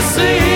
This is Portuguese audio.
see